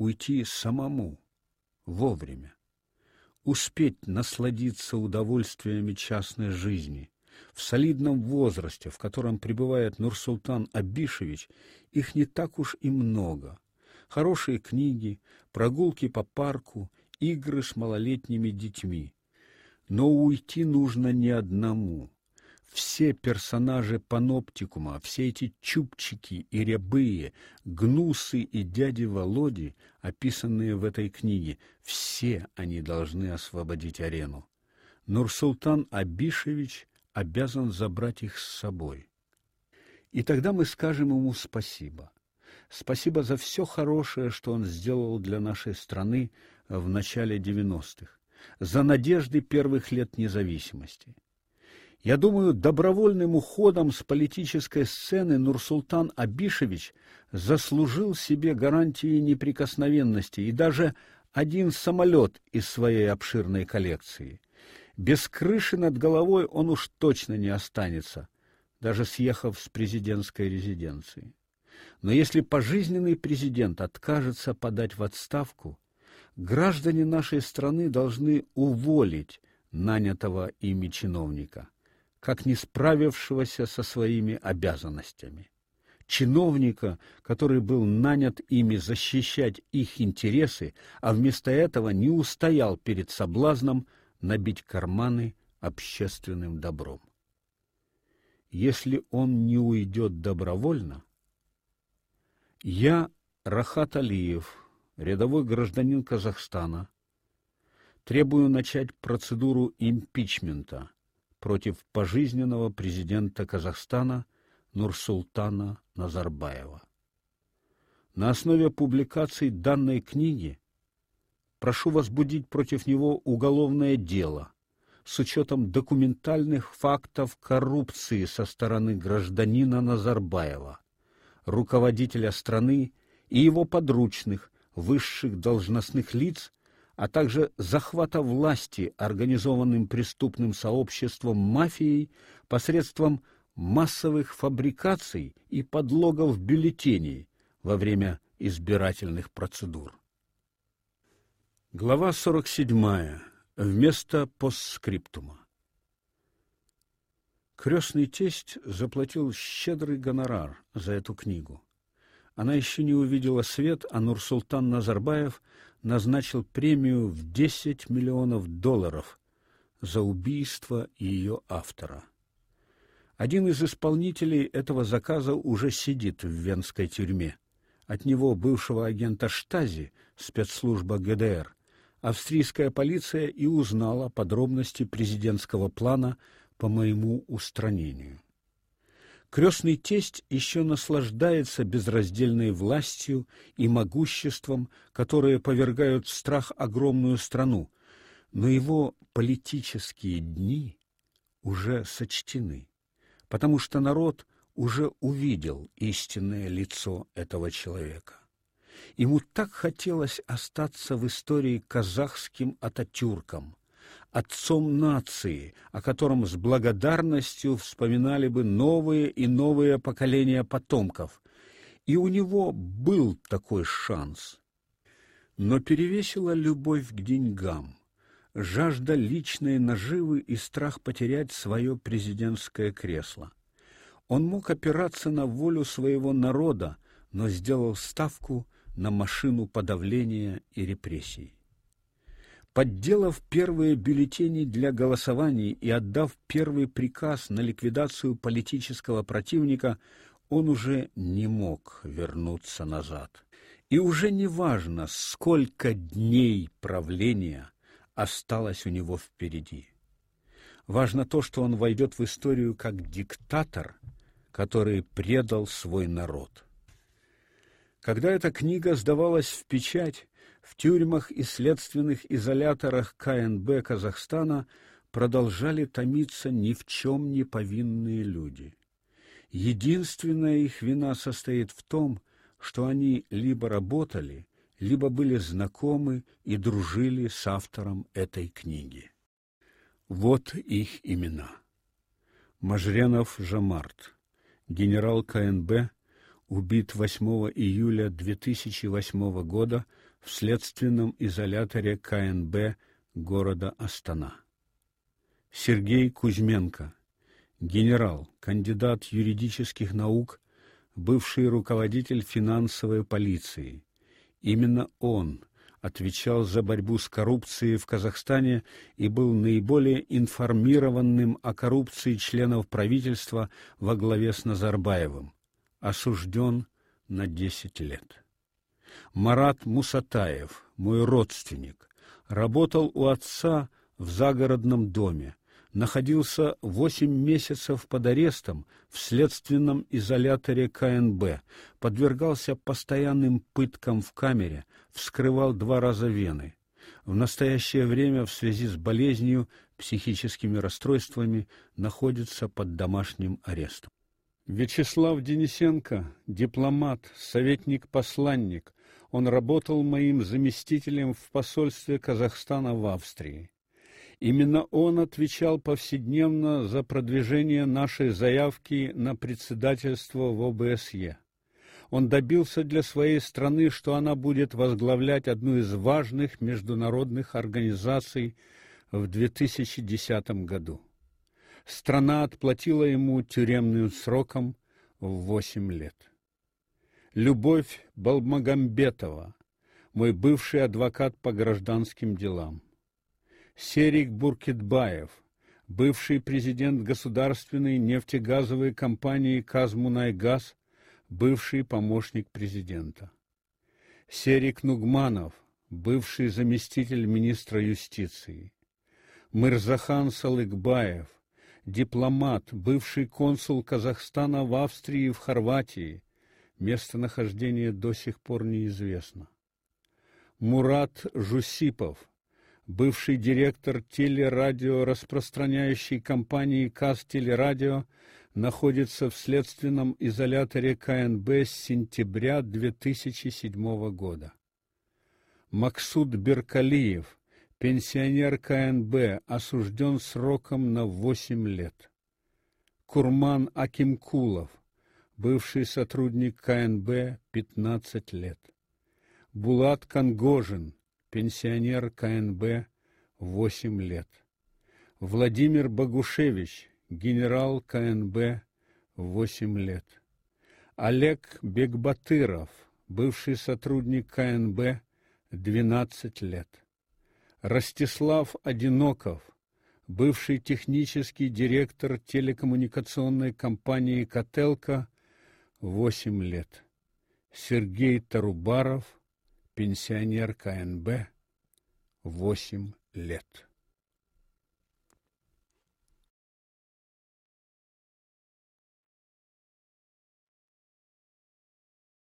уйти самому, вовремя, успеть насладиться удовольствиями частной жизни. В солидном возрасте, в котором пребывает Нурсултан Абишевич, их не так уж и много. Хорошие книги, прогулки по парку, игры с малолетними детьми. Но уйти нужно не одному. Все персонажи паноптикума, все эти чубчики и рябые, гнусы и дяди Володи, описанные в этой книге, все они должны освободить арену. Нурсултан Абишевич обязан забрать их с собой. И тогда мы скажем ему спасибо. Спасибо за все хорошее, что он сделал для нашей страны в начале 90-х, за надежды первых лет независимости. Я думаю, добровольным уходом с политической сцены Нурсултан Абишевич заслужил себе гарантии неприкосновенности и даже один самолет из своей обширной коллекции. Без крыши над головой он уж точно не останется, даже съехав с президентской резиденции. Но если пожизненный президент откажется подать в отставку, граждане нашей страны должны уволить нанятого ими чиновника как не справившегося со своими обязанностями. Чиновника, который был нанят ими защищать их интересы, а вместо этого не устоял перед соблазном набить карманы общественным добром. Если он не уйдет добровольно, я, Рахат Алиев, рядовой гражданин Казахстана, требую начать процедуру импичмента против пожизненного президента Казахстана Нурсултана Назарбаева. На основе публикаций данной книги прошу возбудить против него уголовное дело с учетом документальных фактов коррупции со стороны гражданина Назарбаева, руководителя страны и его подручных, высших должностных лиц а также захвата власти организованным преступным сообществом мафией посредством массовых фабрикаций и подлогов бюллетеней во время избирательных процедур. Глава 47. Вместо постскриптума. Крестный тесть заплатил щедрый гонорар за эту книгу. Она еще не увидела свет, а Нурсултан Назарбаев назначил премию в 10 миллионов долларов за убийство ее автора. Один из исполнителей этого заказа уже сидит в венской тюрьме. От него бывшего агента Штази, спецслужба ГДР, австрийская полиция и узнала подробности президентского плана по моему устранению. Крестный тесть еще наслаждается безраздельной властью и могуществом, которые повергают в страх огромную страну, но его политические дни уже сочтены, потому что народ уже увидел истинное лицо этого человека. Ему так хотелось остаться в истории казахским Ататюрком, отцом нации, о котором с благодарностью вспоминали бы новые и новые поколения потомков. И у него был такой шанс. Но перевесила любовь к деньгам, жажда личной наживы и страх потерять свое президентское кресло. Он мог опираться на волю своего народа, но сделал ставку на машину подавления и репрессий. Подделав первые бюллетени для голосований и отдав первый приказ на ликвидацию политического противника, он уже не мог вернуться назад. И уже не важно, сколько дней правления осталось у него впереди. Важно то, что он войдет в историю как диктатор, который предал свой народ. Когда эта книга сдавалась в печать, в тюрьмах и следственных изоляторах КНБ Казахстана продолжали томиться ни в чем не повинные люди. Единственная их вина состоит в том, что они либо работали, либо были знакомы и дружили с автором этой книги. Вот их имена. Мажренов Жамарт, генерал КНБ, убит 8 июля 2008 года в следственном изоляторе КНБ города Астана. Сергей Кузьменко, генерал, кандидат юридических наук, бывший руководитель финансовой полиции. Именно он отвечал за борьбу с коррупцией в Казахстане и был наиболее информированным о коррупции членов правительства во главе с Назарбаевым. Осужден на 10 лет. Марат Мусатаев, мой родственник, работал у отца в загородном доме, находился восемь месяцев под арестом в следственном изоляторе КНБ, подвергался постоянным пыткам в камере, вскрывал два раза вены. В настоящее время в связи с болезнью, психическими расстройствами находится под домашним арестом. Вячеслав Денисенко, дипломат, советник-посланник. Он работал моим заместителем в посольстве Казахстана в Австрии. Именно он отвечал повседневно за продвижение нашей заявки на председательство в ОБСЕ. Он добился для своей страны, что она будет возглавлять одну из важных международных организаций в 2010 году. Страна отплатила ему тюремным сроком в восемь лет. Любовь Балмагамбетова, мой бывший адвокат по гражданским делам. Серик Буркитбаев, бывший президент государственной нефтегазовой компании Казмунайгаз, бывший помощник президента. Серик Нугманов, бывший заместитель министра юстиции. Мырзахан Салыкбаев, дипломат, бывший консул Казахстана в Австрии и в Хорватии. Местонахождение до сих пор неизвестно. Мурат Жусипов, бывший директор телерадиораспространяющей компании КАС Телерадио, находится в следственном изоляторе КНБ с сентября 2007 года. Максуд Беркалиев, пенсионер КНБ, осужден сроком на 8 лет. Курман Акимкулов, бывший сотрудник КНБ, 15 лет. Булат Кангожин, пенсионер КНБ, 8 лет. Владимир Богушевич, генерал КНБ, 8 лет. Олег Бекбатыров, бывший сотрудник КНБ, 12 лет. Ростислав Одиноков, бывший технический директор телекоммуникационной компании Котелка, 8 лет. Сергей Тарубаров, пенсионер КНБ, восемь лет.